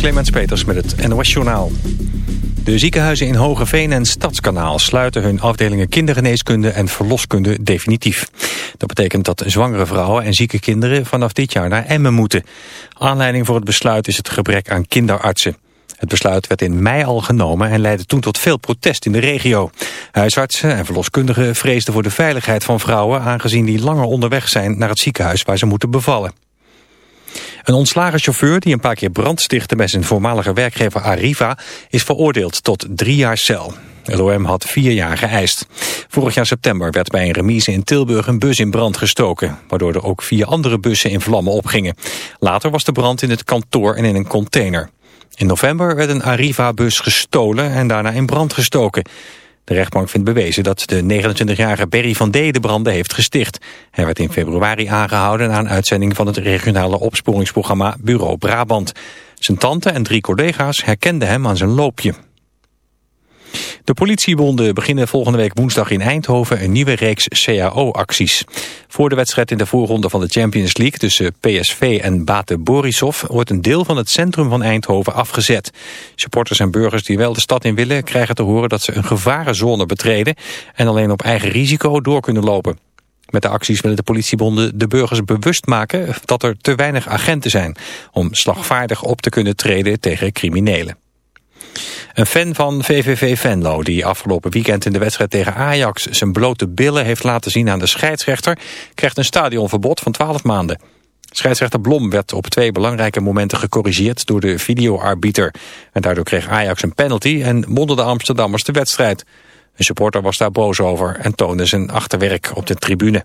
Clemens Peters met het NOS Journaal. De ziekenhuizen in Hogeveen en Stadskanaal sluiten hun afdelingen kindergeneeskunde en verloskunde definitief. Dat betekent dat zwangere vrouwen en zieke kinderen vanaf dit jaar naar Emmen moeten. Aanleiding voor het besluit is het gebrek aan kinderartsen. Het besluit werd in mei al genomen en leidde toen tot veel protest in de regio. Huisartsen en verloskundigen vreesden voor de veiligheid van vrouwen... aangezien die langer onderweg zijn naar het ziekenhuis waar ze moeten bevallen. Een ontslagen chauffeur die een paar keer brand stichtte bij zijn voormalige werkgever Arriva is veroordeeld tot drie jaar cel. LOM had vier jaar geëist. Vorig jaar september werd bij een remise in Tilburg een bus in brand gestoken, waardoor er ook vier andere bussen in vlammen opgingen. Later was de brand in het kantoor en in een container. In november werd een Arriva-bus gestolen en daarna in brand gestoken. De rechtbank vindt bewezen dat de 29-jarige Berry van D. de branden heeft gesticht. Hij werd in februari aangehouden na een uitzending van het regionale opsporingsprogramma Bureau Brabant. Zijn tante en drie collega's herkenden hem aan zijn loopje. De politiebonden beginnen volgende week woensdag in Eindhoven een nieuwe reeks CAO-acties. Voor de wedstrijd in de voorronde van de Champions League tussen PSV en Bate Borisov wordt een deel van het centrum van Eindhoven afgezet. Supporters en burgers die wel de stad in willen krijgen te horen dat ze een gevarenzone betreden en alleen op eigen risico door kunnen lopen. Met de acties willen de politiebonden de burgers bewust maken dat er te weinig agenten zijn om slagvaardig op te kunnen treden tegen criminelen. Een fan van VVV Venlo, die afgelopen weekend in de wedstrijd tegen Ajax zijn blote billen heeft laten zien aan de scheidsrechter, krijgt een stadionverbod van 12 maanden. Scheidsrechter Blom werd op twee belangrijke momenten gecorrigeerd door de videoarbiter. En daardoor kreeg Ajax een penalty en wonnen de Amsterdammers de wedstrijd. Een supporter was daar boos over en toonde zijn achterwerk op de tribune.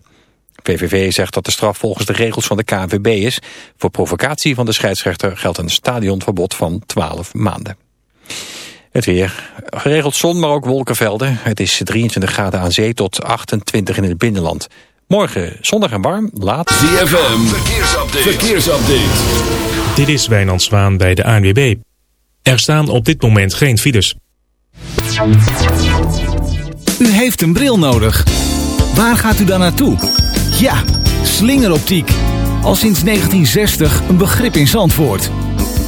VVV zegt dat de straf volgens de regels van de KNVB is. Voor provocatie van de scheidsrechter geldt een stadionverbod van 12 maanden. Het weer. Geregeld zon, maar ook wolkenvelden. Het is 23 graden aan zee tot 28 in het binnenland. Morgen zondag en warm, laat. ZFM, verkeersupdate. verkeersupdate. Dit is Wijnand Zwaan bij de ANWB. Er staan op dit moment geen files. U heeft een bril nodig. Waar gaat u dan naartoe? Ja, slingeroptiek. Al sinds 1960 een begrip in Zandvoort.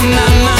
My, my, my,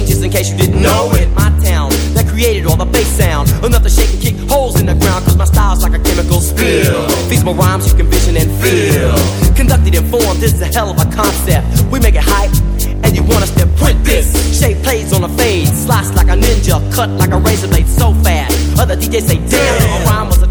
case you didn't know it. My town that created all the bass sound. Enough to shake and kick holes in the ground, cause my style's like a chemical spill. These my rhymes you can vision and feel. Conducted in form, this is a hell of a concept. We make it hype, and you want us to print this. Shape plays on a fade, slice like a ninja, cut like a razor blade so fast. Other DJs say, damn, a rhyme was a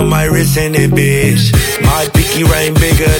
On my wrist and it, bitch. My pinky ring bigger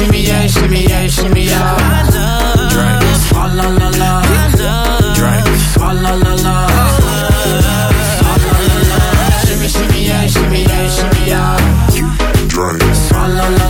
Shimmy, yeah, shimmy, yeah, shimmy, yeah. Drink. Swalla la la. Drink. Swalla la la. Swalla la la. Shimmy, shimmy, yeah, shimmy, yeah, shimmy, yeah. Drink. Swalla la la.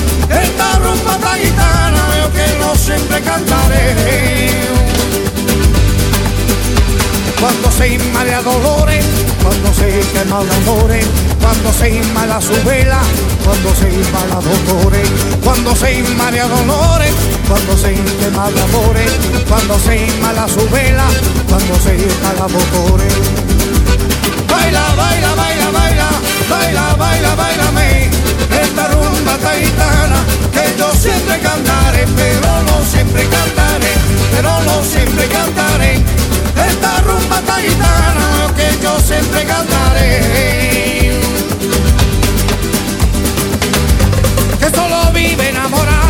Esta rumba tan gitana yo que no siempre cantaré. Cuando se inmala dolores, cuando se quema de amores, cuando se inmala su vela, cuando se inmala dolores, cuando se inmala dolores, cuando se quema de amores, cuando se inmala su vela, cuando se inmala dolores. Baila, baila, baila, baila, baila, baila, bailame, esta rumba taitana que yo siempre cantaré, pero no siempre cantaré, pero no siempre cantaré. Esta rumba taitana que yo siempre cantaré. Que solo vive enamorarte.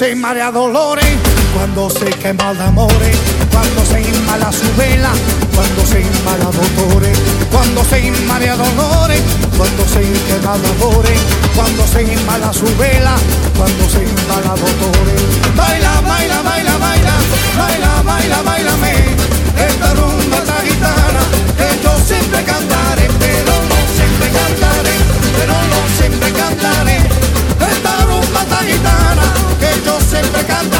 Se marea dolores, cuando se quema de amores, cuando se inmala su vela, cuando se inmala dolores, cuando se inmala dolores, cuando se quema de amores, cuando se inmala su vela, cuando se inmala dolores. Baila, baila, baila, baila, baila, baila, bailame, esta rumba esta gitana, que yo siempre cantaré, vem pra cá,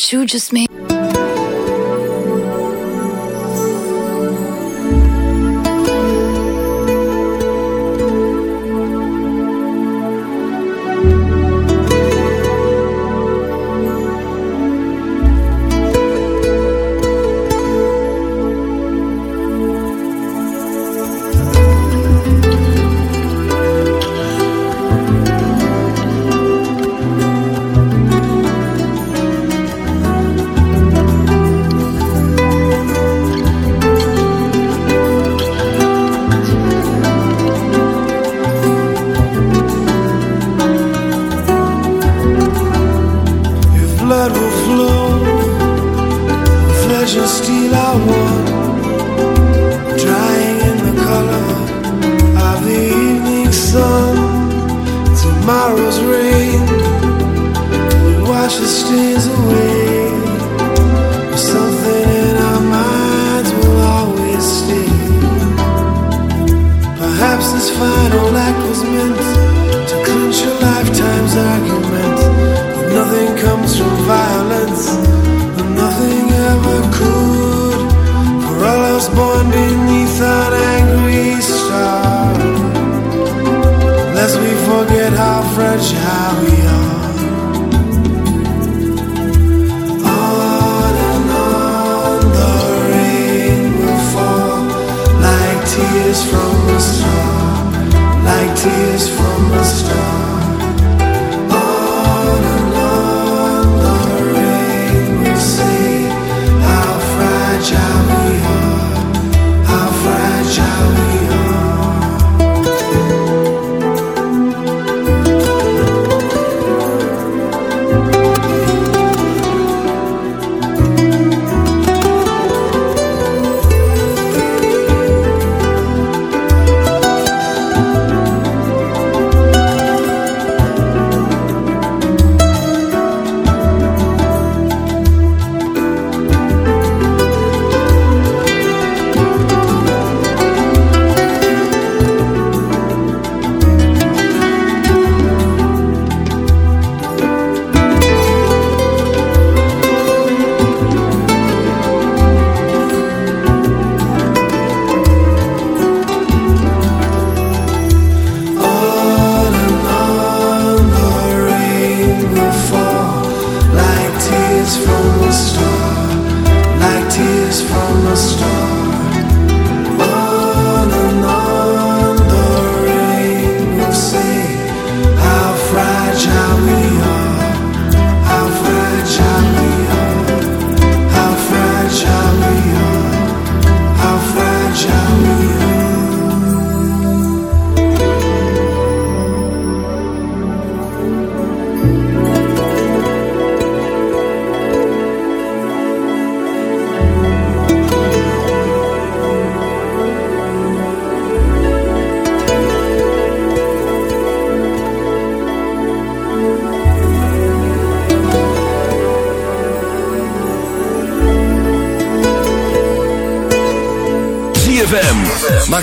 You just made.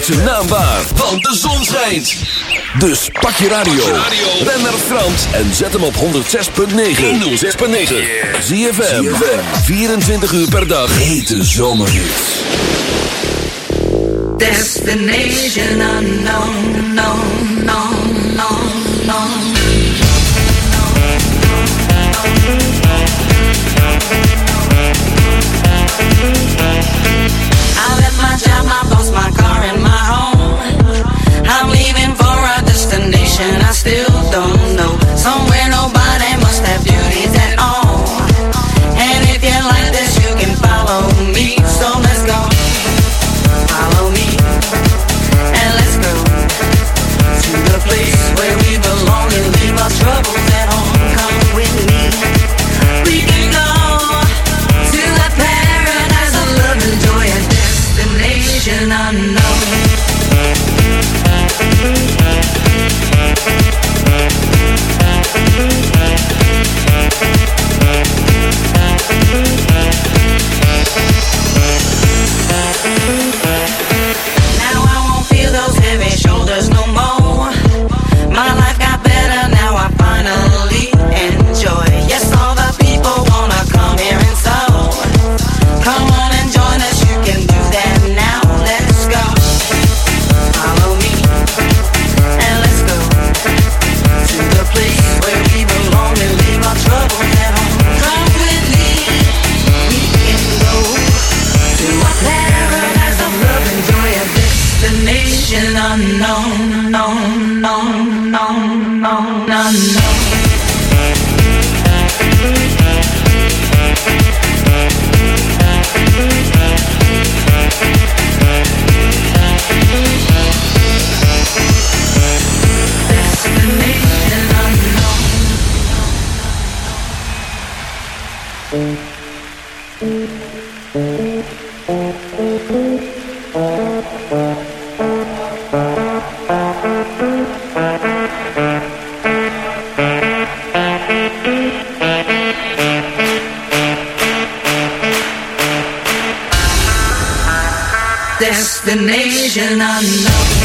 zijn naam waar, want de zon schijnt. Dus pak je radio, ben naar Frans en zet hem op 106.9. 106.9. Zie je 24 uur per dag. Hete zomerhits. Destination unknown, no, no, no, no. I left my job, my boss, my car. destination unknown.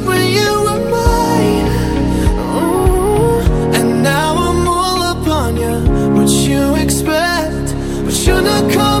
should've come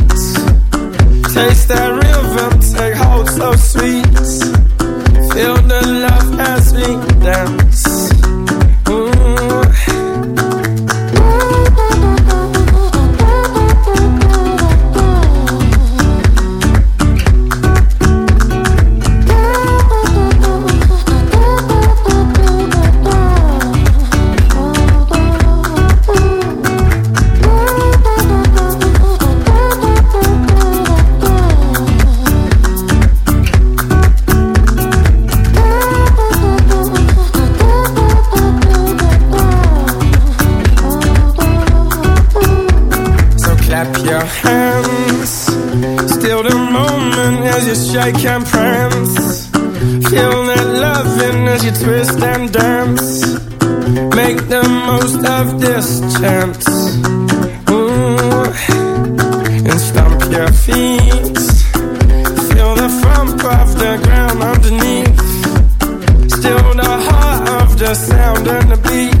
Loving as you twist and dance. Make the most of this chance. Ooh. And stomp your feet. Feel the thump of the ground underneath. Still the heart of the sound and the beat.